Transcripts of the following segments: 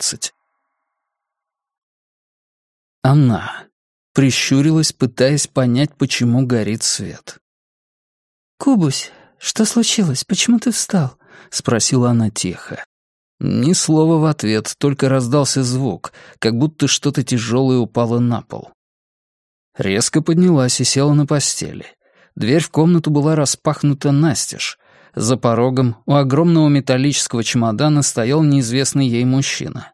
14. Она прищурилась, пытаясь понять, почему горит свет. «Кубусь, что случилось? Почему ты встал?» — спросила она тихо. Ни слова в ответ, только раздался звук, как будто что-то тяжелое упало на пол. Резко поднялась и села на постели. Дверь в комнату была распахнута настежь. За порогом у огромного металлического чемодана стоял неизвестный ей мужчина.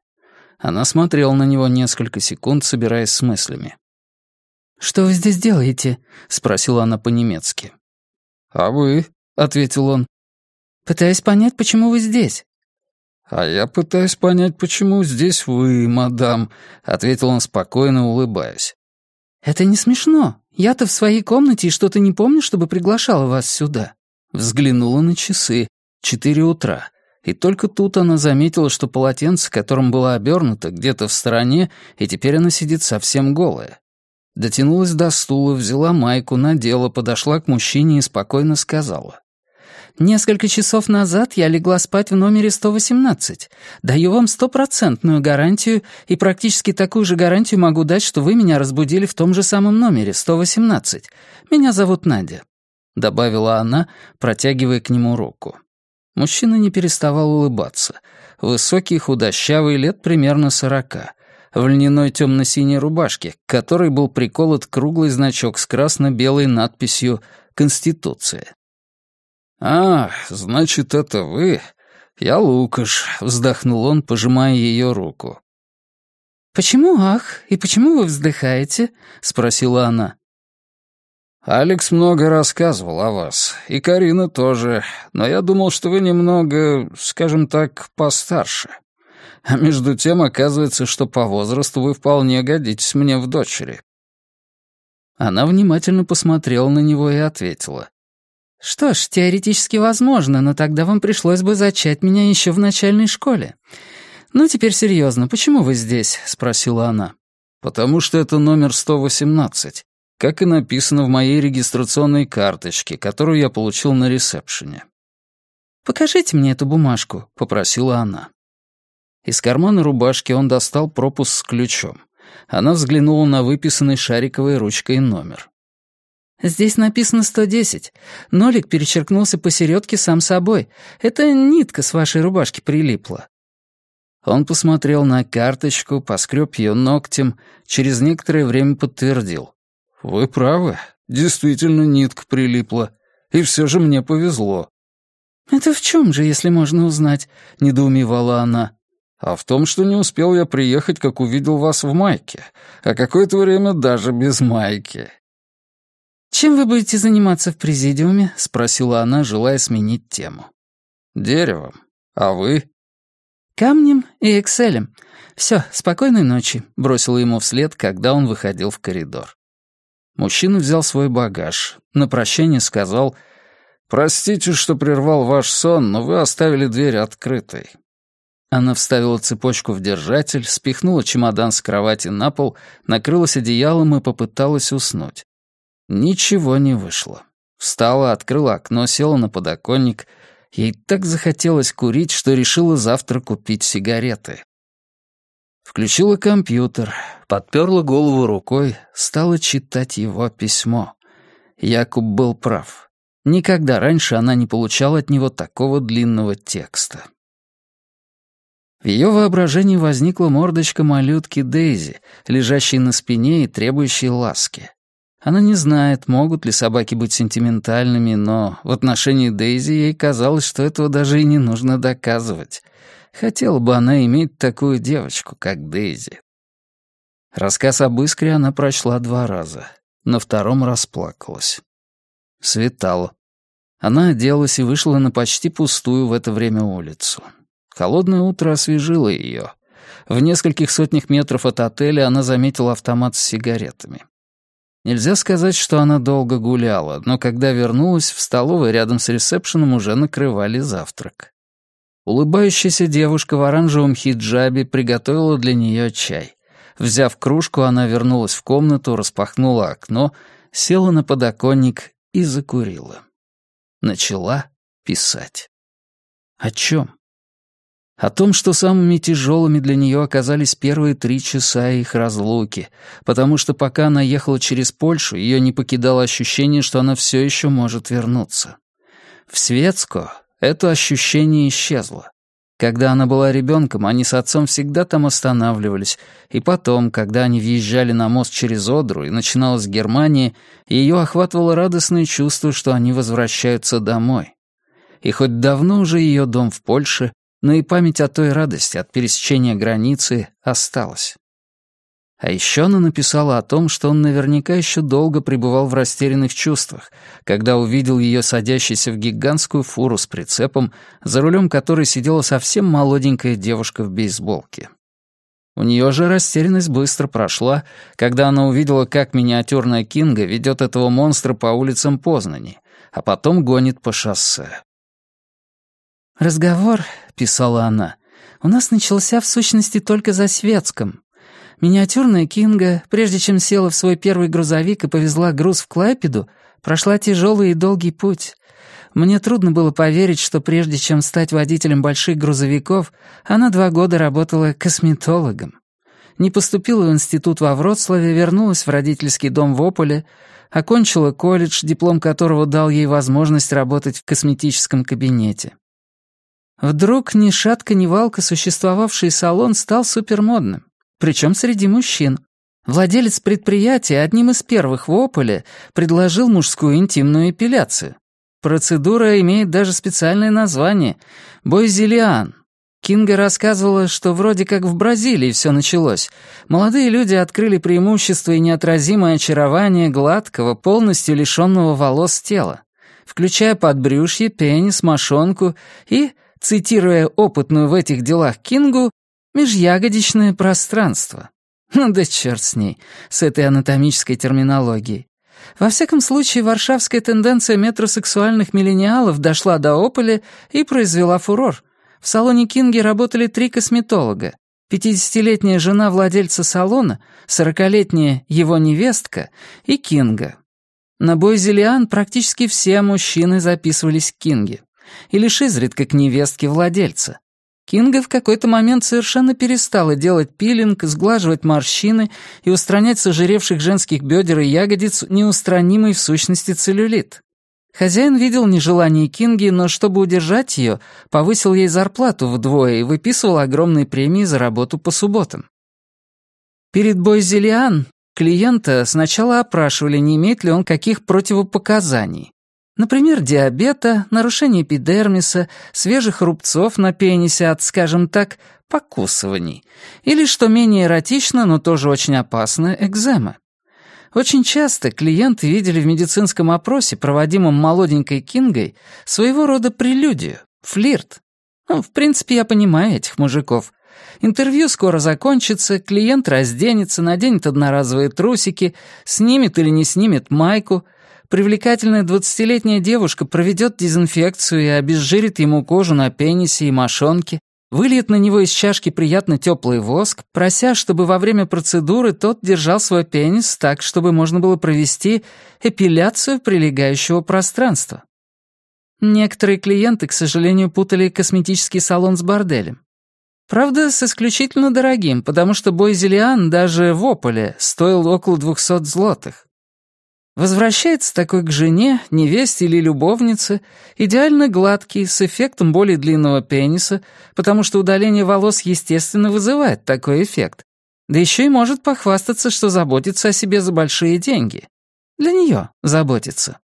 Она смотрела на него несколько секунд, собираясь с мыслями. «Что вы здесь делаете?» — спросила она по-немецки. «А вы?» — ответил он. «Пытаюсь понять, почему вы здесь». «А я пытаюсь понять, почему здесь вы, мадам», — ответил он спокойно, улыбаясь. «Это не смешно. Я-то в своей комнате и что-то не помню, чтобы приглашала вас сюда». Взглянула на часы. Четыре утра. И только тут она заметила, что полотенце, которым была обернута, где-то в стороне, и теперь она сидит совсем голая. Дотянулась до стула, взяла майку, надела, подошла к мужчине и спокойно сказала. «Несколько часов назад я легла спать в номере 118. Даю вам стопроцентную гарантию, и практически такую же гарантию могу дать, что вы меня разбудили в том же самом номере, 118. Меня зовут Надя», — добавила она, протягивая к нему руку. Мужчина не переставал улыбаться. Высокий, худощавый, лет примерно сорока. В льняной темно-синей рубашке, к которой был приколот круглый значок с красно-белой надписью «Конституция». «А, значит, это вы? Я Лукаш», — вздохнул он, пожимая ее руку. «Почему ах? И почему вы вздыхаете?» — спросила она. «Алекс много рассказывал о вас, и Карина тоже, но я думал, что вы немного, скажем так, постарше. А между тем оказывается, что по возрасту вы вполне годитесь мне в дочери». Она внимательно посмотрела на него и ответила. «Что ж, теоретически возможно, но тогда вам пришлось бы зачать меня еще в начальной школе. Ну, теперь серьезно, почему вы здесь?» — спросила она. «Потому что это номер 118 как и написано в моей регистрационной карточке, которую я получил на ресепшене. «Покажите мне эту бумажку», — попросила она. Из кармана рубашки он достал пропуск с ключом. Она взглянула на выписанный шариковой ручкой номер. «Здесь написано 110. Нолик перечеркнулся посередке сам собой. Это нитка с вашей рубашки прилипла». Он посмотрел на карточку, поскреб ее ногтем, через некоторое время подтвердил. «Вы правы. Действительно, нитка прилипла. И все же мне повезло». «Это в чем же, если можно узнать?» — недоумевала она. «А в том, что не успел я приехать, как увидел вас в майке, а какое-то время даже без майки». «Чем вы будете заниматься в президиуме?» — спросила она, желая сменить тему. «Деревом. А вы?» «Камнем и экселем. Все, спокойной ночи», — бросила ему вслед, когда он выходил в коридор. Мужчина взял свой багаж. На прощание сказал, «Простите, что прервал ваш сон, но вы оставили дверь открытой». Она вставила цепочку в держатель, спихнула чемодан с кровати на пол, накрылась одеялом и попыталась уснуть. Ничего не вышло. Встала, открыла окно, села на подоконник. Ей так захотелось курить, что решила завтра купить сигареты. Включила компьютер, подперла голову рукой, стала читать его письмо. Якуб был прав. Никогда раньше она не получала от него такого длинного текста. В ее воображении возникла мордочка малютки Дейзи, лежащей на спине и требующей ласки. Она не знает, могут ли собаки быть сентиментальными, но в отношении Дейзи ей казалось, что этого даже и не нужно доказывать — Хотела бы она иметь такую девочку, как Дейзи. Рассказ об искре она прочла два раза. На втором расплакалась. Светало. Она оделась и вышла на почти пустую в это время улицу. Холодное утро освежило ее. В нескольких сотнях метров от отеля она заметила автомат с сигаретами. Нельзя сказать, что она долго гуляла, но когда вернулась, в столовой рядом с ресепшеном уже накрывали завтрак. Улыбающаяся девушка в оранжевом хиджабе приготовила для нее чай. Взяв кружку, она вернулась в комнату, распахнула окно, села на подоконник и закурила. Начала писать. О чем? О том, что самыми тяжелыми для нее оказались первые три часа их разлуки, потому что пока она ехала через Польшу, ее не покидало ощущение, что она все еще может вернуться. В Светско это ощущение исчезло. Когда она была ребенком, они с отцом всегда там останавливались, и потом, когда они въезжали на мост через Одру и начиналась Германия, ее охватывало радостное чувство, что они возвращаются домой. И хоть давно уже ее дом в Польше, но и память о той радости от пересечения границы осталась. А еще она написала о том, что он наверняка еще долго пребывал в растерянных чувствах, когда увидел ее садящейся в гигантскую фуру с прицепом, за рулем которой сидела совсем молоденькая девушка в бейсболке. У нее же растерянность быстро прошла, когда она увидела, как миниатюрная Кинга ведет этого монстра по улицам Познани, а потом гонит по шоссе. «Разговор», — писала она, — «у нас начался в сущности только за Светском, Миниатюрная Кинга, прежде чем села в свой первый грузовик и повезла груз в Клайпеду, прошла тяжелый и долгий путь. Мне трудно было поверить, что прежде чем стать водителем больших грузовиков, она два года работала косметологом. Не поступила в институт во Вроцлаве, вернулась в родительский дом в Ополе, окончила колледж, диплом которого дал ей возможность работать в косметическом кабинете. Вдруг ни шатка, ни валка существовавший салон стал супермодным причем среди мужчин. Владелец предприятия одним из первых в Ополе предложил мужскую интимную эпиляцию. Процедура имеет даже специальное название — бойзелиан. Кинга рассказывала, что вроде как в Бразилии все началось. Молодые люди открыли преимущество и неотразимое очарование гладкого, полностью лишенного волос тела, включая подбрюшье, пенис, мошонку и, цитируя опытную в этих делах Кингу, Межягодичное пространство. Ну да черт с ней, с этой анатомической терминологией. Во всяком случае, варшавская тенденция метросексуальных миллениалов дошла до Ополя и произвела фурор. В салоне Кинги работали три косметолога. 50-летняя жена владельца салона, 40-летняя его невестка и Кинга. На бой Зелиан практически все мужчины записывались к Кинге. И лишь изредка к невестке владельца. Кинга в какой-то момент совершенно перестала делать пилинг, сглаживать морщины и устранять с женских бедер и ягодиц неустранимый в сущности целлюлит. Хозяин видел нежелание Кинги, но чтобы удержать ее, повысил ей зарплату вдвое и выписывал огромные премии за работу по субботам. Перед Бойзелиан клиента сначала опрашивали, не имеет ли он каких противопоказаний. Например, диабета, нарушение эпидермиса, свежих рубцов на пенисе от, скажем так, покусываний. Или, что менее эротично, но тоже очень опасно, экзема. Очень часто клиенты видели в медицинском опросе, проводимом молоденькой Кингой, своего рода прелюдию, флирт. Ну, в принципе, я понимаю этих мужиков. Интервью скоро закончится, клиент разденется, наденет одноразовые трусики, снимет или не снимет майку — привлекательная двадцатилетняя девушка проведет дезинфекцию и обезжирит ему кожу на пенисе и мошонке, выльет на него из чашки приятно теплый воск, прося, чтобы во время процедуры тот держал свой пенис так, чтобы можно было провести эпиляцию прилегающего пространства. Некоторые клиенты, к сожалению, путали косметический салон с борделем. Правда, с исключительно дорогим, потому что бой Зелиан даже в Ополе стоил около 200 злотых. Возвращается такой к жене, невесте или любовнице, идеально гладкий, с эффектом более длинного пениса, потому что удаление волос естественно вызывает такой эффект. Да еще и может похвастаться, что заботится о себе за большие деньги. Для нее заботится.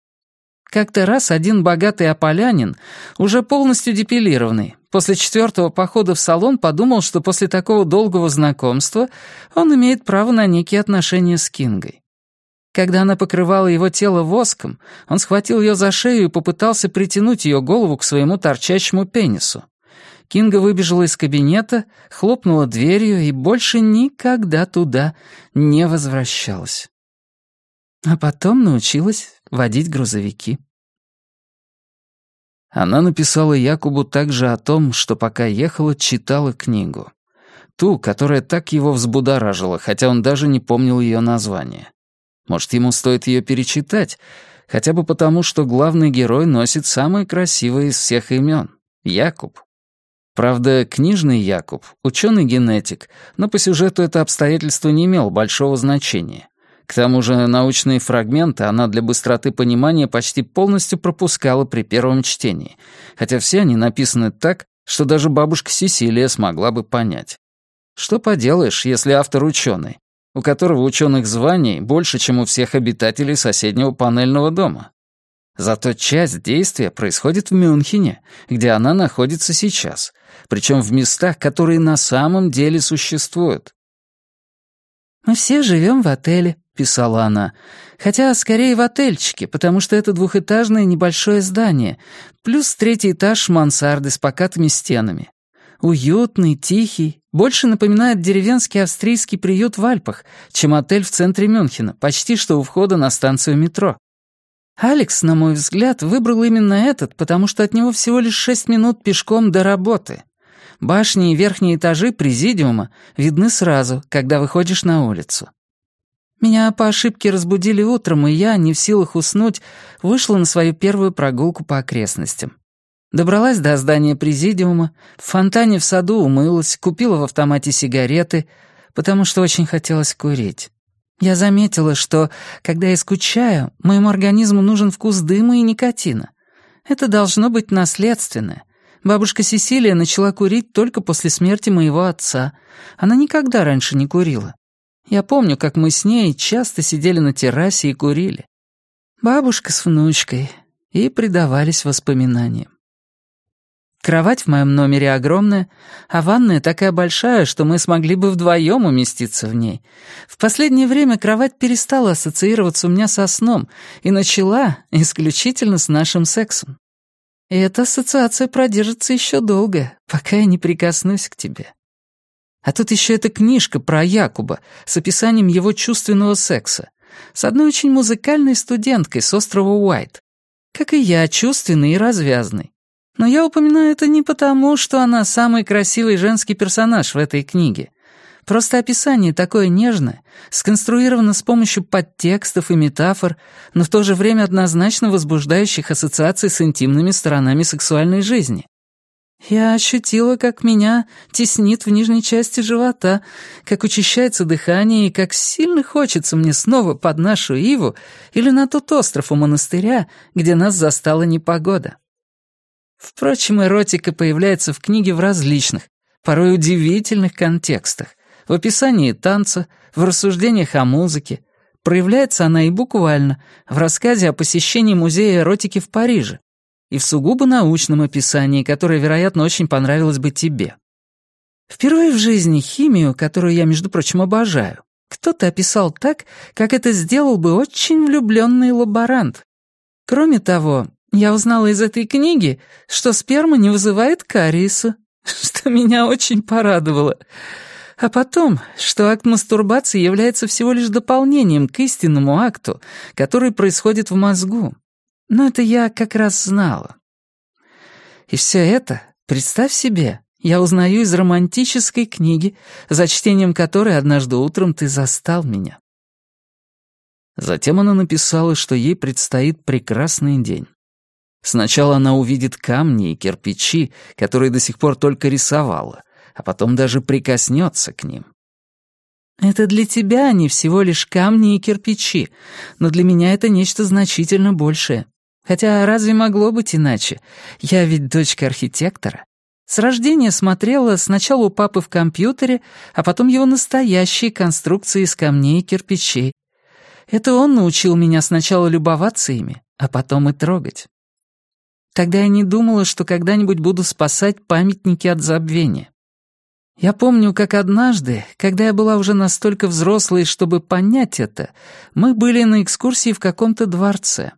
Как-то раз один богатый ополянин, уже полностью депилированный, после четвертого похода в салон подумал, что после такого долгого знакомства он имеет право на некие отношения с Кингой. Когда она покрывала его тело воском, он схватил ее за шею и попытался притянуть ее голову к своему торчащему пенису. Кинга выбежала из кабинета, хлопнула дверью и больше никогда туда не возвращалась. А потом научилась водить грузовики. Она написала Якубу также о том, что пока ехала, читала книгу. Ту, которая так его взбудоражила, хотя он даже не помнил ее название. Может, ему стоит ее перечитать, хотя бы потому, что главный герой носит самое красивое из всех имен — Якуб. Правда, книжный Якуб, ученый-генетик, но по сюжету это обстоятельство не имело большого значения. К тому же научные фрагменты она для быстроты понимания почти полностью пропускала при первом чтении, хотя все они написаны так, что даже бабушка Сесилия смогла бы понять. Что поделаешь, если автор ученый, у которого ученых званий больше, чем у всех обитателей соседнего панельного дома? Зато часть действия происходит в Мюнхене, где она находится сейчас, причем в местах, которые на самом деле существуют. «Мы все живем в отеле», — писала она. «Хотя скорее в отельчике, потому что это двухэтажное небольшое здание, плюс третий этаж мансарды с покатыми стенами. Уютный, тихий, больше напоминает деревенский австрийский приют в Альпах, чем отель в центре Мюнхена, почти что у входа на станцию метро. Алекс, на мой взгляд, выбрал именно этот, потому что от него всего лишь шесть минут пешком до работы. Башни и верхние этажи президиума видны сразу, когда выходишь на улицу. Меня по ошибке разбудили утром, и я, не в силах уснуть, вышла на свою первую прогулку по окрестностям. Добралась до здания президиума, в фонтане в саду умылась, купила в автомате сигареты, потому что очень хотелось курить. Я заметила, что, когда я скучаю, моему организму нужен вкус дыма и никотина. Это должно быть наследственное. Бабушка Сесилия начала курить только после смерти моего отца. Она никогда раньше не курила. Я помню, как мы с ней часто сидели на террасе и курили. Бабушка с внучкой. И предавались воспоминаниям. Кровать в моем номере огромная, а ванная такая большая, что мы смогли бы вдвоем уместиться в ней. В последнее время кровать перестала ассоциироваться у меня со сном и начала исключительно с нашим сексом. И эта ассоциация продержится еще долго, пока я не прикоснусь к тебе. А тут еще эта книжка про Якуба с описанием его чувственного секса с одной очень музыкальной студенткой с острова Уайт. Как и я, чувственный и развязный. Но я упоминаю это не потому, что она самый красивый женский персонаж в этой книге. Просто описание такое нежное, сконструировано с помощью подтекстов и метафор, но в то же время однозначно возбуждающих ассоциаций с интимными сторонами сексуальной жизни. Я ощутила, как меня теснит в нижней части живота, как учащается дыхание и как сильно хочется мне снова под нашу Иву или на тот остров у монастыря, где нас застала непогода. Впрочем, эротика появляется в книге в различных, порой удивительных контекстах. В описании танца, в рассуждениях о музыке. Проявляется она и буквально, в рассказе о посещении музея эротики в Париже. И в сугубо научном описании, которое, вероятно, очень понравилось бы тебе. Впервые в жизни химию, которую я, между прочим, обожаю, кто-то описал так, как это сделал бы очень влюбленный лаборант. Кроме того, я узнала из этой книги, что сперма не вызывает кариеса, что меня очень порадовало. А потом, что акт мастурбации является всего лишь дополнением к истинному акту, который происходит в мозгу. Но это я как раз знала. И все это, представь себе, я узнаю из романтической книги, за чтением которой однажды утром ты застал меня. Затем она написала, что ей предстоит прекрасный день. Сначала она увидит камни и кирпичи, которые до сих пор только рисовала, а потом даже прикоснется к ним. Это для тебя они всего лишь камни и кирпичи, но для меня это нечто значительно большее. Хотя разве могло быть иначе? Я ведь дочка архитектора. С рождения смотрела сначала у папы в компьютере, а потом его настоящие конструкции из камней и кирпичей. Это он научил меня сначала любоваться ими, а потом и трогать. Тогда я не думала, что когда-нибудь буду спасать памятники от забвения. Я помню, как однажды, когда я была уже настолько взрослой, чтобы понять это, мы были на экскурсии в каком-то дворце.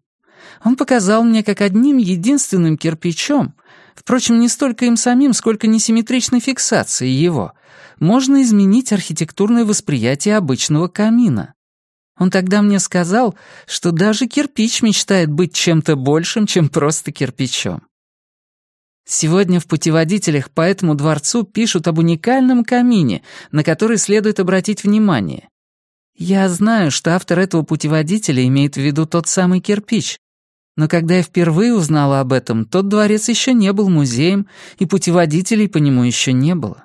Он показал мне, как одним единственным кирпичом, впрочем, не столько им самим, сколько несимметричной фиксацией его, можно изменить архитектурное восприятие обычного камина. Он тогда мне сказал, что даже кирпич мечтает быть чем-то большим, чем просто кирпичом. Сегодня в путеводителях по этому дворцу пишут об уникальном камине, на который следует обратить внимание. Я знаю, что автор этого путеводителя имеет в виду тот самый кирпич. Но когда я впервые узнала об этом, тот дворец еще не был музеем, и путеводителей по нему еще не было.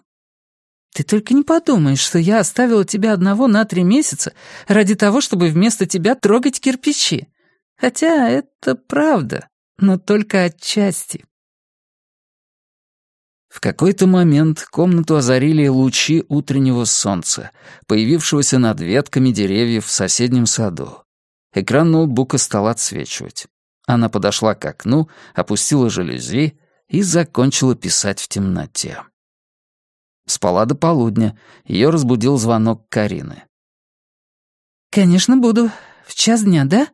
Ты только не подумай, что я оставила тебя одного на три месяца ради того, чтобы вместо тебя трогать кирпичи. Хотя это правда, но только отчасти. В какой-то момент комнату озарили лучи утреннего солнца, появившегося над ветками деревьев в соседнем саду. Экран ноутбука стал отсвечивать. Она подошла к окну, опустила жалюзи и закончила писать в темноте. Спала до полудня, ее разбудил звонок Карины. «Конечно, буду. В час дня, да?»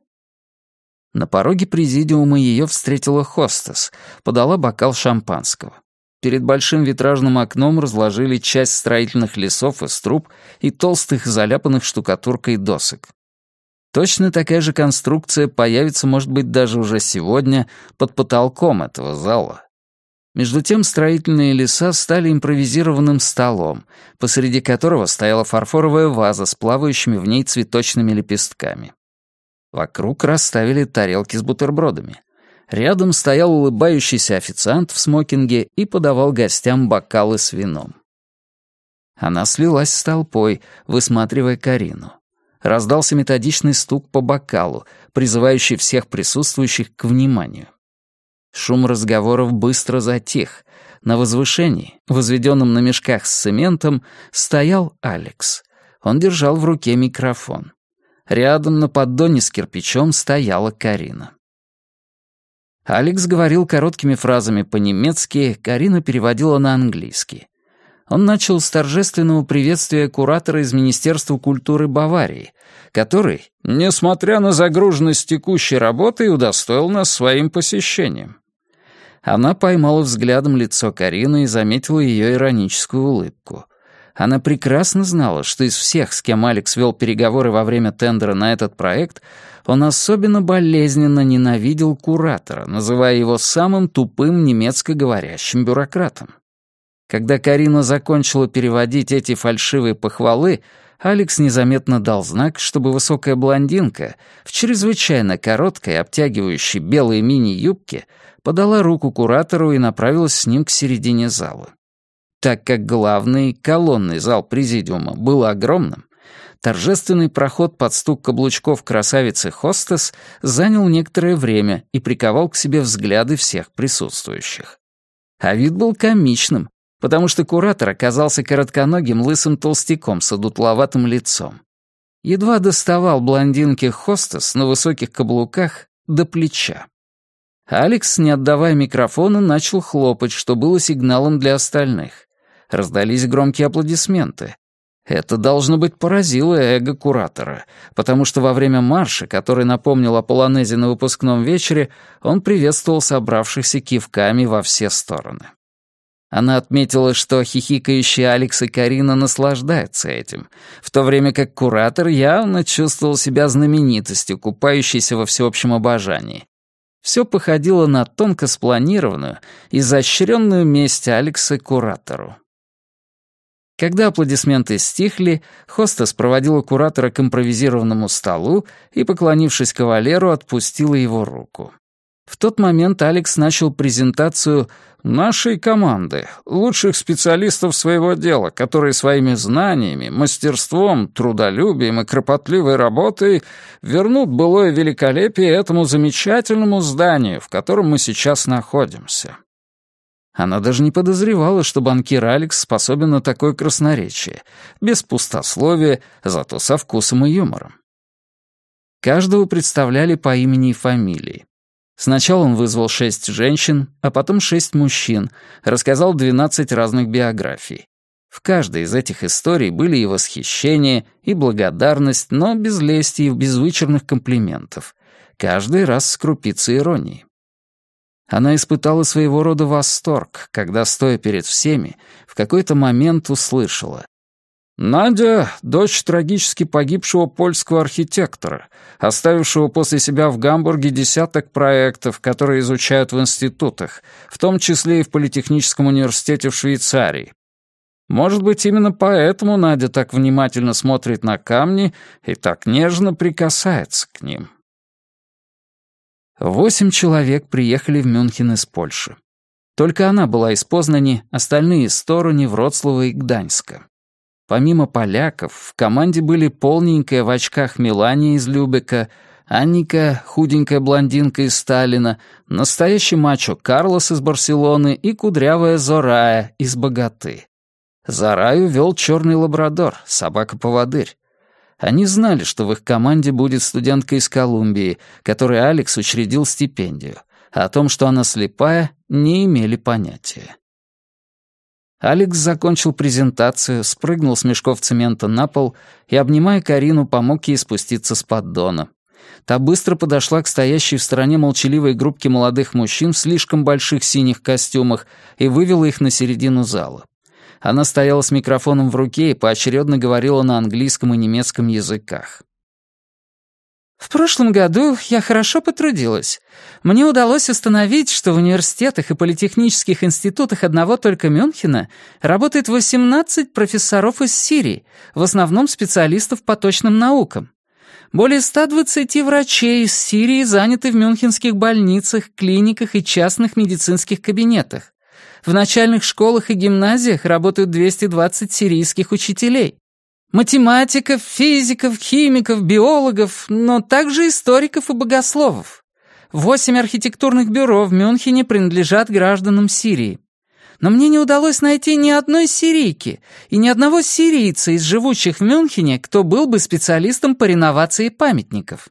На пороге президиума ее встретила хостес, подала бокал шампанского. Перед большим витражным окном разложили часть строительных лесов из труб и толстых, заляпанных штукатуркой досок. Точно такая же конструкция появится, может быть, даже уже сегодня под потолком этого зала. Между тем строительные леса стали импровизированным столом, посреди которого стояла фарфоровая ваза с плавающими в ней цветочными лепестками. Вокруг расставили тарелки с бутербродами. Рядом стоял улыбающийся официант в смокинге и подавал гостям бокалы с вином. Она слилась с толпой, высматривая Карину. Раздался методичный стук по бокалу, призывающий всех присутствующих к вниманию. Шум разговоров быстро затих. На возвышении, возведенном на мешках с цементом, стоял Алекс. Он держал в руке микрофон. Рядом на поддоне с кирпичом стояла Карина. Алекс говорил короткими фразами по-немецки, Карина переводила на английский. Он начал с торжественного приветствия куратора из Министерства культуры Баварии, который, несмотря на загруженность текущей работы, удостоил нас своим посещением. Она поймала взглядом лицо Карины и заметила ее ироническую улыбку. Она прекрасно знала, что из всех, с кем Алекс вел переговоры во время тендера на этот проект, он особенно болезненно ненавидел куратора, называя его самым тупым немецко-говорящим бюрократом. Когда Карина закончила переводить эти фальшивые похвалы, Алекс незаметно дал знак, чтобы высокая блондинка в чрезвычайно короткой, обтягивающей белой мини-юбке подала руку куратору и направилась с ним к середине зала. Так как главный, колонный зал президиума был огромным, Торжественный проход под стук каблучков красавицы Хостес занял некоторое время и приковал к себе взгляды всех присутствующих. А вид был комичным, потому что куратор оказался коротконогим лысым толстяком с одутловатым лицом. Едва доставал блондинке Хостес на высоких каблуках до плеча. Алекс, не отдавая микрофона, начал хлопать, что было сигналом для остальных. Раздались громкие аплодисменты. Это, должно быть, поразило эго куратора, потому что во время марша, который напомнил о полонезе на выпускном вечере, он приветствовал собравшихся кивками во все стороны. Она отметила, что хихикающие Алекс и Карина наслаждаются этим, в то время как куратор явно чувствовал себя знаменитостью, купающейся во всеобщем обожании. Все походило на тонко спланированную, изощренную месть Алекса куратору. Когда аплодисменты стихли, хостес проводила куратора к импровизированному столу и, поклонившись кавалеру, отпустила его руку. В тот момент Алекс начал презентацию нашей команды, лучших специалистов своего дела, которые своими знаниями, мастерством, трудолюбием и кропотливой работой вернут былое великолепие этому замечательному зданию, в котором мы сейчас находимся. Она даже не подозревала, что банкир Алекс способен на такое красноречие, без пустословия, зато со вкусом и юмором. Каждого представляли по имени и фамилии. Сначала он вызвал шесть женщин, а потом шесть мужчин, рассказал двенадцать разных биографий. В каждой из этих историй были и восхищение, и благодарность, но без лести и без вычурных комплиментов. Каждый раз с крупицей иронии. Она испытала своего рода восторг, когда, стоя перед всеми, в какой-то момент услышала. «Надя — дочь трагически погибшего польского архитектора, оставившего после себя в Гамбурге десяток проектов, которые изучают в институтах, в том числе и в Политехническом университете в Швейцарии. Может быть, именно поэтому Надя так внимательно смотрит на камни и так нежно прикасается к ним». Восемь человек приехали в Мюнхен из Польши. Только она была из Познани, остальные из Сторони, Вроцлава и Гданьска. Помимо поляков, в команде были полненькая в очках Мелания из Любека, Анника, худенькая блондинка из Сталина, настоящий мачо Карлос из Барселоны и кудрявая Зорая из Богаты. Зараю вел черный лабрадор, собака-поводырь. Они знали, что в их команде будет студентка из Колумбии, которой Алекс учредил стипендию, а о том, что она слепая, не имели понятия. Алекс закончил презентацию, спрыгнул с мешков цемента на пол и, обнимая Карину, помог ей спуститься с поддона. Та быстро подошла к стоящей в стороне молчаливой группке молодых мужчин в слишком больших синих костюмах и вывела их на середину зала. Она стояла с микрофоном в руке и поочередно говорила на английском и немецком языках. В прошлом году я хорошо потрудилась. Мне удалось установить, что в университетах и политехнических институтах одного только Мюнхена работает 18 профессоров из Сирии, в основном специалистов по точным наукам. Более 120 врачей из Сирии заняты в мюнхенских больницах, клиниках и частных медицинских кабинетах. В начальных школах и гимназиях работают 220 сирийских учителей. Математиков, физиков, химиков, биологов, но также историков и богословов. Восемь архитектурных бюро в Мюнхене принадлежат гражданам Сирии. Но мне не удалось найти ни одной сирийки и ни одного сирийца из живущих в Мюнхене, кто был бы специалистом по реновации памятников.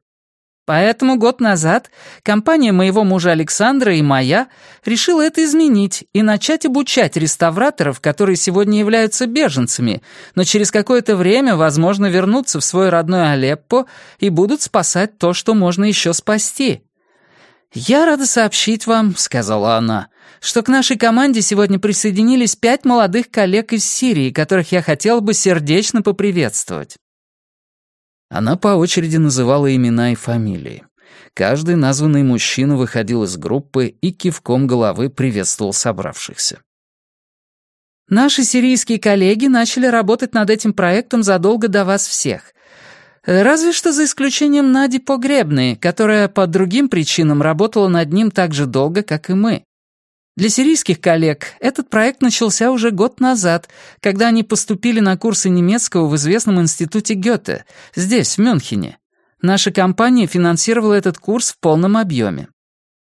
Поэтому год назад компания моего мужа Александра и моя решила это изменить и начать обучать реставраторов, которые сегодня являются беженцами, но через какое-то время, возможно, вернутся в свой родной Алеппо и будут спасать то, что можно еще спасти. «Я рада сообщить вам», — сказала она, «что к нашей команде сегодня присоединились пять молодых коллег из Сирии, которых я хотела бы сердечно поприветствовать». Она по очереди называла имена и фамилии. Каждый названный мужчина выходил из группы и кивком головы приветствовал собравшихся. «Наши сирийские коллеги начали работать над этим проектом задолго до вас всех. Разве что за исключением Нади Погребной, которая по другим причинам работала над ним так же долго, как и мы. Для сирийских коллег этот проект начался уже год назад, когда они поступили на курсы немецкого в известном институте Гёте, здесь, в Мюнхене. Наша компания финансировала этот курс в полном объеме.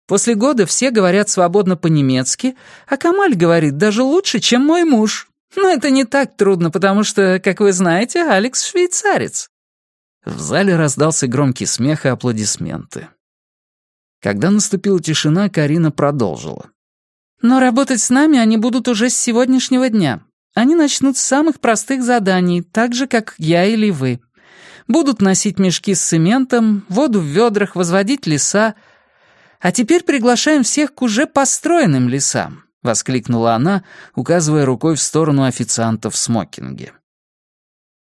После года все говорят свободно по-немецки, а Камаль говорит даже лучше, чем мой муж. Но это не так трудно, потому что, как вы знаете, Алекс швейцарец. В зале раздался громкий смех и аплодисменты. Когда наступила тишина, Карина продолжила. Но работать с нами они будут уже с сегодняшнего дня. Они начнут с самых простых заданий, так же, как я или вы. Будут носить мешки с цементом, воду в ведрах, возводить леса. А теперь приглашаем всех к уже построенным лесам», — воскликнула она, указывая рукой в сторону официантов в смокинге.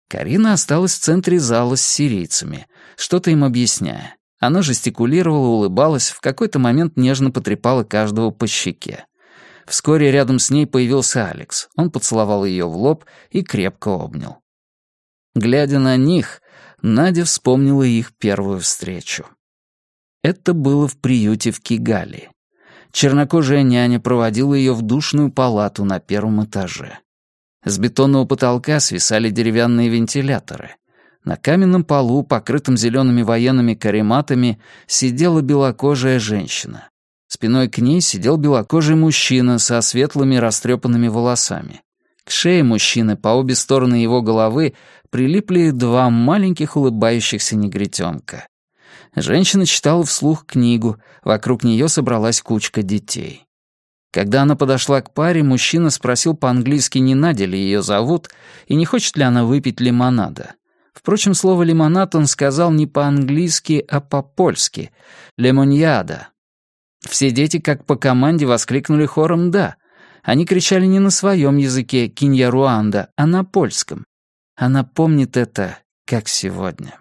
Карина осталась в центре зала с сирийцами, что-то им объясняя. Она жестикулировала, улыбалась, в какой-то момент нежно потрепала каждого по щеке. Вскоре рядом с ней появился Алекс. Он поцеловал ее в лоб и крепко обнял. Глядя на них, Надя вспомнила их первую встречу. Это было в приюте в Кигали. Чернокожая няня проводила ее в душную палату на первом этаже. С бетонного потолка свисали деревянные вентиляторы. На каменном полу, покрытом зелеными военными карематами, сидела белокожая женщина. Спиной к ней сидел белокожий мужчина со светлыми растрепанными волосами. К шее мужчины по обе стороны его головы прилипли два маленьких улыбающихся негритенка. Женщина читала вслух книгу, вокруг нее собралась кучка детей. Когда она подошла к паре, мужчина спросил по-английски, не Надя ли ее зовут, и не хочет ли она выпить лимонада. Впрочем, слово «лимонад» он сказал не по-английски, а по-польски — «лемоньяда», все дети, как по команде, воскликнули хором «да». Они кричали не на своем языке кинья-руанда, а на польском. Она помнит это, как сегодня.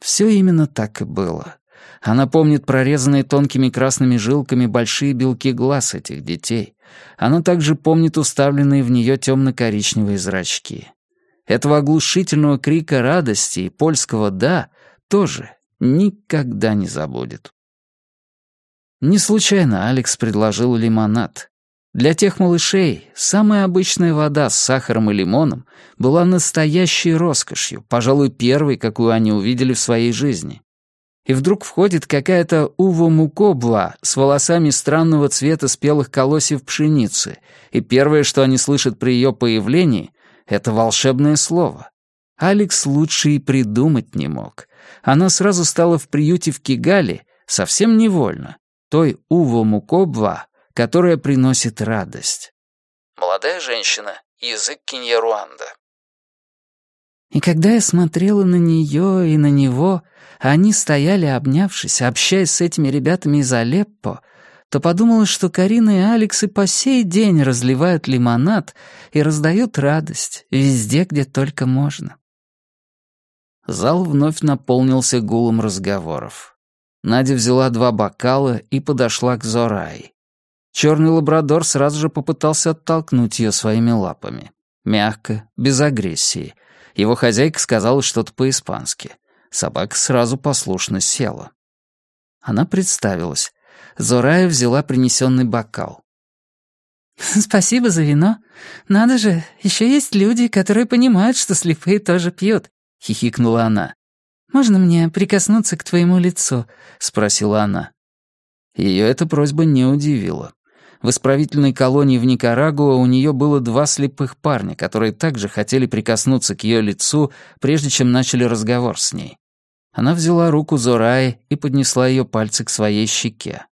Все именно так и было. Она помнит прорезанные тонкими красными жилками большие белки глаз этих детей. Она также помнит уставленные в нее темно-коричневые зрачки. Этого оглушительного крика радости и польского «да» тоже никогда не забудет. Не случайно Алекс предложил лимонад. Для тех малышей самая обычная вода с сахаром и лимоном была настоящей роскошью, пожалуй, первой, какую они увидели в своей жизни. И вдруг входит какая-то Ува Мукобла с волосами странного цвета спелых колосьев пшеницы, и первое, что они слышат при ее появлении, — это волшебное слово. Алекс лучше и придумать не мог. Она сразу стала в приюте в Кигале, совсем невольно, той Уво Мукобва, которая приносит радость. Молодая женщина, язык Киньяруанда. И когда я смотрела на нее и на него, а они стояли, обнявшись, общаясь с этими ребятами из Алеппо, то подумала, что Карина и Алекс и по сей день разливают лимонад и раздают радость везде, где только можно. Зал вновь наполнился гулом разговоров. Надя взяла два бокала и подошла к Зорай. Черный лабрадор сразу же попытался оттолкнуть ее своими лапами. Мягко, без агрессии. Его хозяйка сказала что-то по-испански. Собака сразу послушно села. Она представилась. Зорая взяла принесенный бокал. «Спасибо за вино. Надо же, еще есть люди, которые понимают, что слепые тоже пьют», — хихикнула она. «Можно мне прикоснуться к твоему лицу?» — спросила она. Ее эта просьба не удивила. В исправительной колонии в Никарагуа у нее было два слепых парня, которые также хотели прикоснуться к ее лицу, прежде чем начали разговор с ней. Она взяла руку Зораи и поднесла ее пальцы к своей щеке.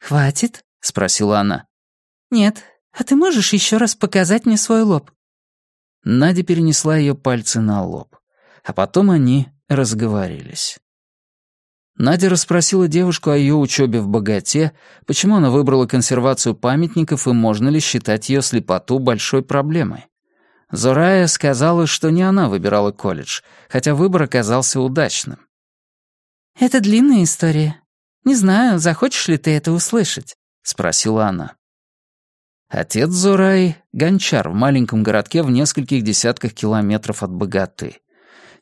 «Хватит?» — спросила она. «Нет. А ты можешь еще раз показать мне свой лоб?» Надя перенесла ее пальцы на лоб. А потом они разговорились. Надя расспросила девушку о ее учебе в богате, почему она выбрала консервацию памятников и можно ли считать ее слепоту большой проблемой. Зорая сказала, что не она выбирала колледж, хотя выбор оказался удачным. «Это длинная история. Не знаю, захочешь ли ты это услышать?» — спросила она. Отец Зораи — гончар в маленьком городке в нескольких десятках километров от богаты.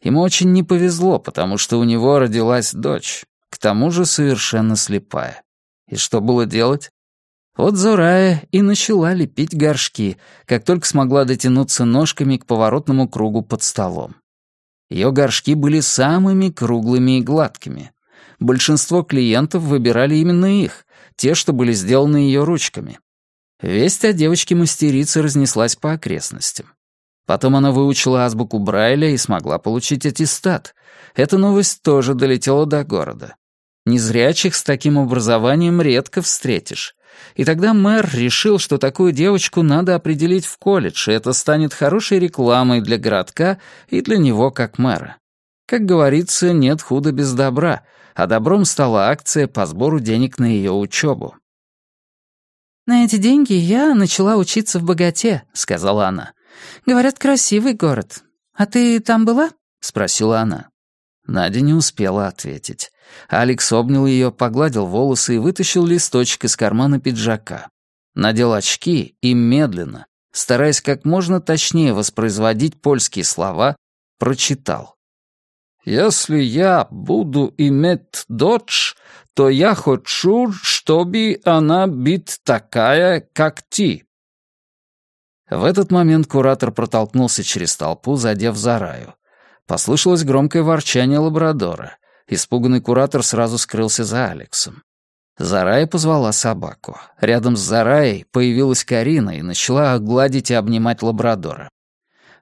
Ему очень не повезло, потому что у него родилась дочь, к тому же совершенно слепая. И что было делать? Вот Зорая и начала лепить горшки, как только смогла дотянуться ножками к поворотному кругу под столом. Ее горшки были самыми круглыми и гладкими. Большинство клиентов выбирали именно их, те, что были сделаны ее ручками. Весть о девочке-мастерице разнеслась по окрестностям. Потом она выучила азбуку Брайля и смогла получить аттестат. Эта новость тоже долетела до города. Незрячих с таким образованием редко встретишь. И тогда мэр решил, что такую девочку надо определить в колледж, и это станет хорошей рекламой для городка и для него как мэра. Как говорится, нет худа без добра, а добром стала акция по сбору денег на ее учебу. «На эти деньги я начала учиться в богате», — сказала она. Говорят, красивый город. А ты там была?» — спросила она. Надя не успела ответить. Алекс обнял ее, погладил волосы и вытащил листочек из кармана пиджака. Надел очки и медленно, стараясь как можно точнее воспроизводить польские слова, прочитал. «Если я буду иметь дочь, то я хочу, чтобы она быть такая, как ты». В этот момент куратор протолкнулся через толпу, задев Зараю. Послышалось громкое ворчание лабрадора. Испуганный куратор сразу скрылся за Алексом. Зарая позвала собаку. Рядом с Зараей появилась Карина и начала гладить и обнимать лабрадора.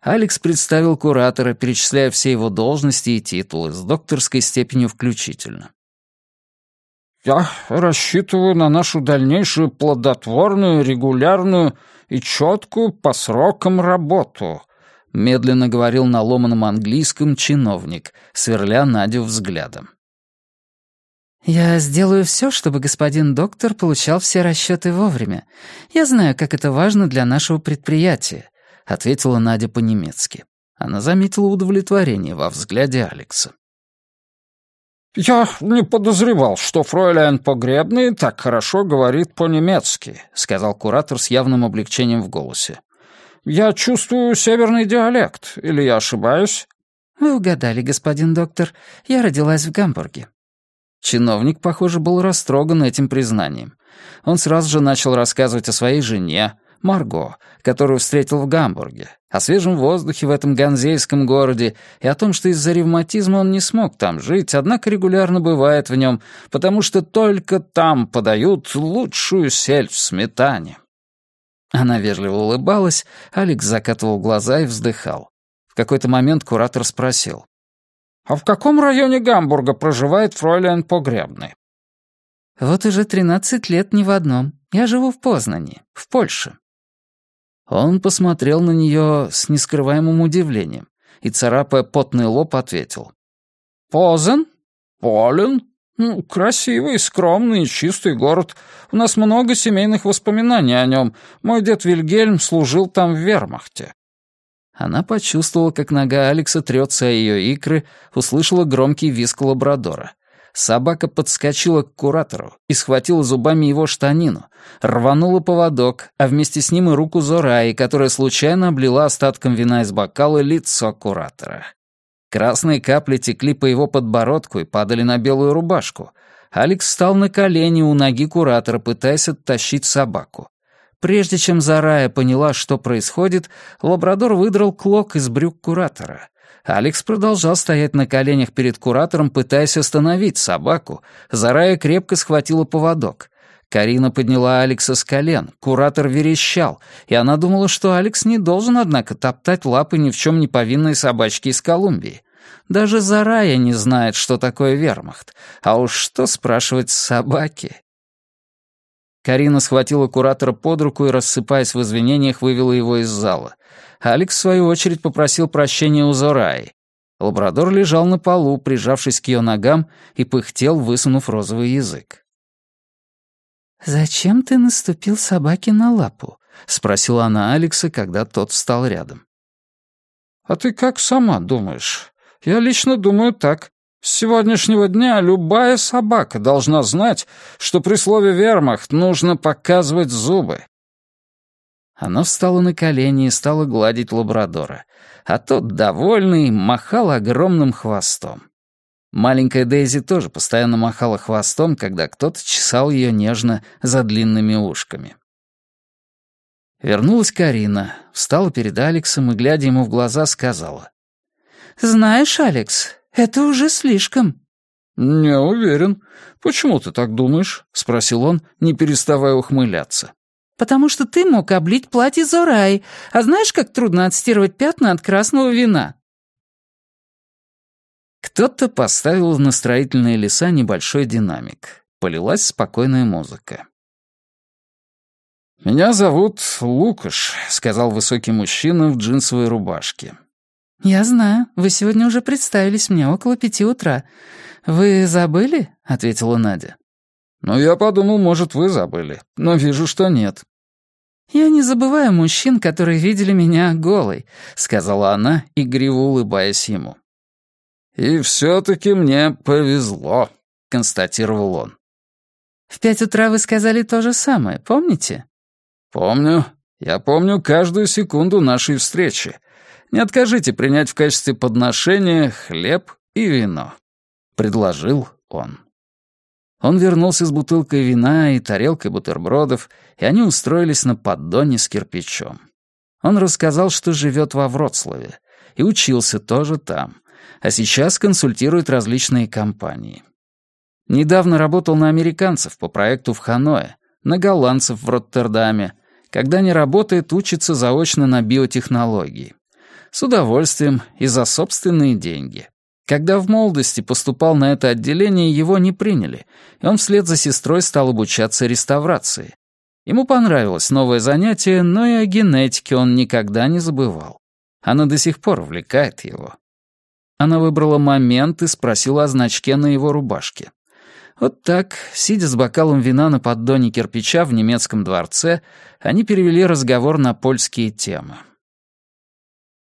Алекс представил куратора, перечисляя все его должности и титулы, с докторской степенью включительно. «Я рассчитываю на нашу дальнейшую плодотворную, регулярную и четкую по срокам работу», — медленно говорил на ломаном английском чиновник, сверля Надю взглядом. «Я сделаю все, чтобы господин доктор получал все расчеты вовремя. Я знаю, как это важно для нашего предприятия», — ответила Надя по-немецки. Она заметила удовлетворение во взгляде Алекса. «Я не подозревал, что фройляйн Погребный так хорошо говорит по-немецки», сказал куратор с явным облегчением в голосе. «Я чувствую северный диалект, или я ошибаюсь?» «Вы угадали, господин доктор. Я родилась в Гамбурге». Чиновник, похоже, был растроган этим признанием. Он сразу же начал рассказывать о своей жене, Марго, которую встретил в Гамбурге, о свежем воздухе в этом ганзейском городе и о том, что из-за ревматизма он не смог там жить, однако регулярно бывает в нем, потому что только там подают лучшую сель сметане. Она вежливо улыбалась, Алекс закатывал глаза и вздыхал. В какой-то момент куратор спросил. «А в каком районе Гамбурга проживает фройлен Погребный?» «Вот уже тринадцать лет ни в одном. Я живу в Познани, в Польше». Он посмотрел на нее с нескрываемым удивлением и, царапая потный лоб, ответил. «Позен? Полен? Ну, красивый, скромный и чистый город. У нас много семейных воспоминаний о нем. Мой дед Вильгельм служил там в вермахте». Она почувствовала, как нога Алекса трется о ее икры, услышала громкий визг лабрадора. Собака подскочила к куратору и схватила зубами его штанину, рванула поводок, а вместе с ним и руку Зораи, которая случайно облила остатком вина из бокала лицо куратора. Красные капли текли по его подбородку и падали на белую рубашку. Алекс встал на колени у ноги куратора, пытаясь оттащить собаку. Прежде чем Зарая поняла, что происходит, лабрадор выдрал клок из брюк куратора. Алекс продолжал стоять на коленях перед куратором, пытаясь остановить собаку. Зарая крепко схватила поводок. Карина подняла Алекса с колен, куратор верещал, и она думала, что Алекс не должен, однако, топтать лапы ни в чем не повинной собачки из Колумбии. Даже Зарая не знает, что такое вермахт, а уж что спрашивать собаки. Карина схватила куратора под руку и, рассыпаясь в извинениях, вывела его из зала. Алекс, в свою очередь, попросил прощения у Зораи. Лабрадор лежал на полу, прижавшись к ее ногам, и пыхтел, высунув розовый язык. «Зачем ты наступил собаке на лапу?» — спросила она Алекса, когда тот встал рядом. «А ты как сама думаешь? Я лично думаю так. С сегодняшнего дня любая собака должна знать, что при слове «вермахт» нужно показывать зубы». Она встала на колени и стала гладить лабрадора, а тот, довольный, махал огромным хвостом. Маленькая Дейзи тоже постоянно махала хвостом, когда кто-то чесал ее нежно за длинными ушками. Вернулась Карина, встала перед Алексом и, глядя ему в глаза, сказала. «Знаешь, Алекс, это уже слишком». «Не уверен. Почему ты так думаешь?» — спросил он, не переставая ухмыляться. «Потому что ты мог облить платье Зорай, а знаешь, как трудно отстирывать пятна от красного вина?» Кто-то поставил на строительные леса небольшой динамик. Полилась спокойная музыка. «Меня зовут Лукаш», — сказал высокий мужчина в джинсовой рубашке. «Я знаю. Вы сегодня уже представились мне около пяти утра. Вы забыли?» — ответила Надя. «Ну, я подумал, может, вы забыли, но вижу, что нет». «Я не забываю мужчин, которые видели меня голой», — сказала она, игриво улыбаясь ему. «И все-таки мне повезло», — констатировал он. «В пять утра вы сказали то же самое, помните?» «Помню. Я помню каждую секунду нашей встречи. Не откажите принять в качестве подношения хлеб и вино», — предложил он. Он вернулся с бутылкой вина и тарелкой бутербродов, и они устроились на поддоне с кирпичом. Он рассказал, что живет во Вроцлаве, и учился тоже там — а сейчас консультирует различные компании. Недавно работал на американцев по проекту в Ханое, на голландцев в Роттердаме. Когда не работает, учится заочно на биотехнологии. С удовольствием и за собственные деньги. Когда в молодости поступал на это отделение, его не приняли, и он вслед за сестрой стал обучаться реставрации. Ему понравилось новое занятие, но и о генетике он никогда не забывал. Она до сих пор увлекает его. Она выбрала момент и спросила о значке на его рубашке. Вот так, сидя с бокалом вина на поддоне кирпича в немецком дворце, они перевели разговор на польские темы.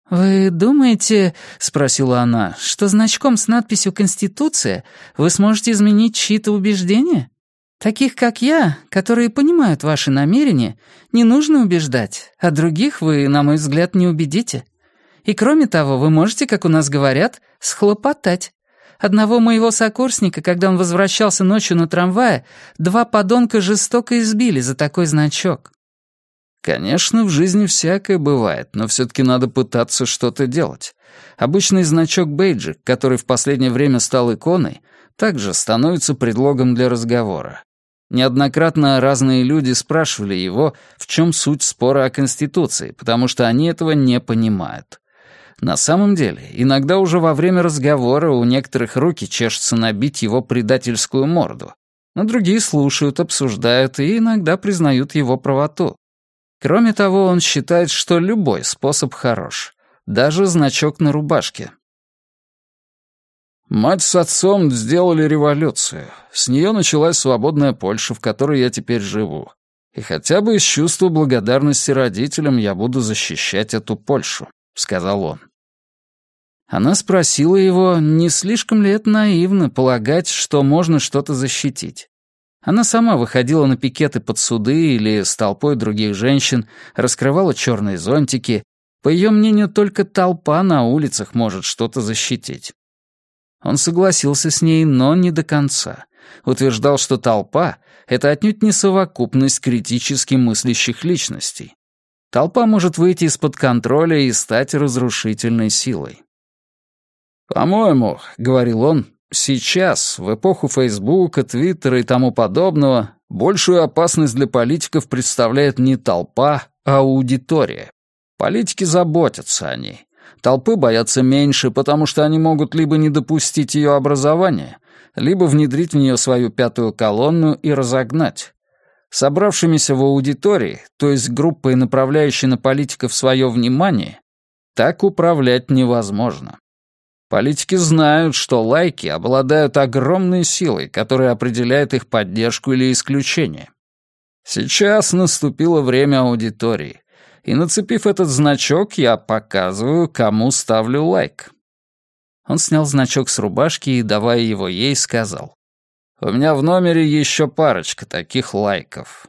«Вы думаете, — спросила она, — что значком с надписью «Конституция» вы сможете изменить чьи-то убеждения? Таких, как я, которые понимают ваши намерения, не нужно убеждать, а других вы, на мой взгляд, не убедите». И кроме того, вы можете, как у нас говорят, схлопотать. Одного моего сокурсника, когда он возвращался ночью на трамвае, два подонка жестоко избили за такой значок. Конечно, в жизни всякое бывает, но все-таки надо пытаться что-то делать. Обычный значок бейджик, который в последнее время стал иконой, также становится предлогом для разговора. Неоднократно разные люди спрашивали его, в чем суть спора о Конституции, потому что они этого не понимают. На самом деле, иногда уже во время разговора у некоторых руки чешутся набить его предательскую морду, но другие слушают, обсуждают и иногда признают его правоту. Кроме того, он считает, что любой способ хорош, даже значок на рубашке. Мать с отцом сделали революцию. С нее началась свободная Польша, в которой я теперь живу. И хотя бы из чувства благодарности родителям я буду защищать эту Польшу. — сказал он. Она спросила его, не слишком ли это наивно полагать, что можно что-то защитить. Она сама выходила на пикеты под суды или с толпой других женщин, раскрывала черные зонтики. По ее мнению, только толпа на улицах может что-то защитить. Он согласился с ней, но не до конца. Утверждал, что толпа — это отнюдь не совокупность критически мыслящих личностей. Толпа может выйти из-под контроля и стать разрушительной силой. «По-моему, — говорил он, — сейчас, в эпоху Фейсбука, Твиттера и тому подобного, большую опасность для политиков представляет не толпа, а аудитория. Политики заботятся о ней. Толпы боятся меньше, потому что они могут либо не допустить ее образования, либо внедрить в нее свою пятую колонну и разогнать. Собравшимися в аудитории, то есть группой, направляющей на политиков свое внимание, так управлять невозможно. Политики знают, что лайки обладают огромной силой, которая определяет их поддержку или исключение. Сейчас наступило время аудитории, и, нацепив этот значок, я показываю, кому ставлю лайк. Он снял значок с рубашки и, давая его ей, сказал. У меня в номере еще парочка таких лайков.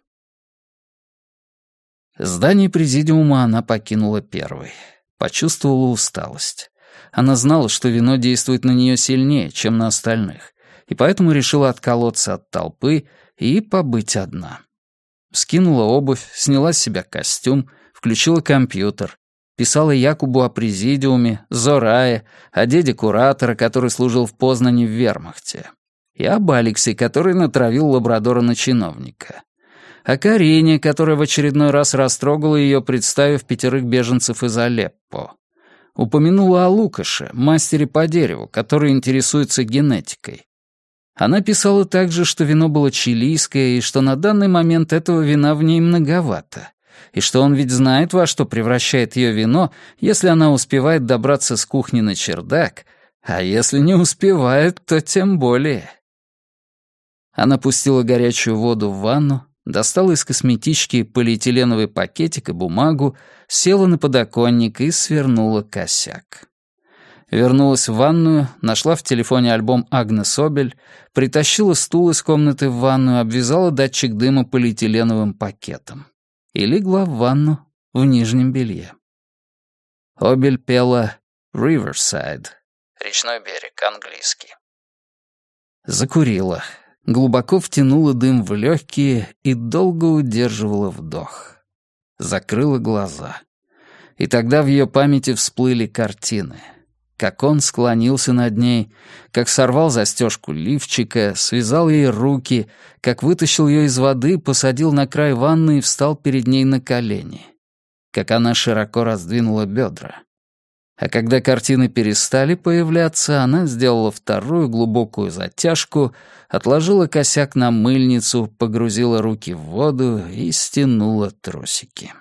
Здание президиума она покинула первой. Почувствовала усталость. Она знала, что вино действует на нее сильнее, чем на остальных, и поэтому решила отколоться от толпы и побыть одна. Скинула обувь, сняла с себя костюм, включила компьютер, писала Якубу о президиуме, Зорае, о деде куратора, который служил в Познане в вермахте и об Алексе, который натравил лабрадора на чиновника. О Карине, которая в очередной раз растрогала ее, представив пятерых беженцев из Алеппо. Упомянула о Лукаше, мастере по дереву, который интересуется генетикой. Она писала также, что вино было чилийское, и что на данный момент этого вина в ней многовато, и что он ведь знает, во что превращает ее вино, если она успевает добраться с кухни на чердак, а если не успевает, то тем более. Она пустила горячую воду в ванну, достала из косметички полиэтиленовый пакетик и бумагу, села на подоконник и свернула косяк. Вернулась в ванную, нашла в телефоне альбом Агнес Обель, притащила стул из комнаты в ванную, обвязала датчик дыма полиэтиленовым пакетом и легла в ванну в нижнем белье. Обель пела «Riverside» — «Речной берег», английский. Закурила, глубоко втянула дым в легкие и долго удерживала вдох. Закрыла глаза. И тогда в ее памяти всплыли картины. Как он склонился над ней, как сорвал застежку лифчика, связал ей руки, как вытащил ее из воды, посадил на край ванны и встал перед ней на колени. Как она широко раздвинула бедра. А когда картины перестали появляться, она сделала вторую глубокую затяжку, отложила косяк на мыльницу, погрузила руки в воду и стянула тросики.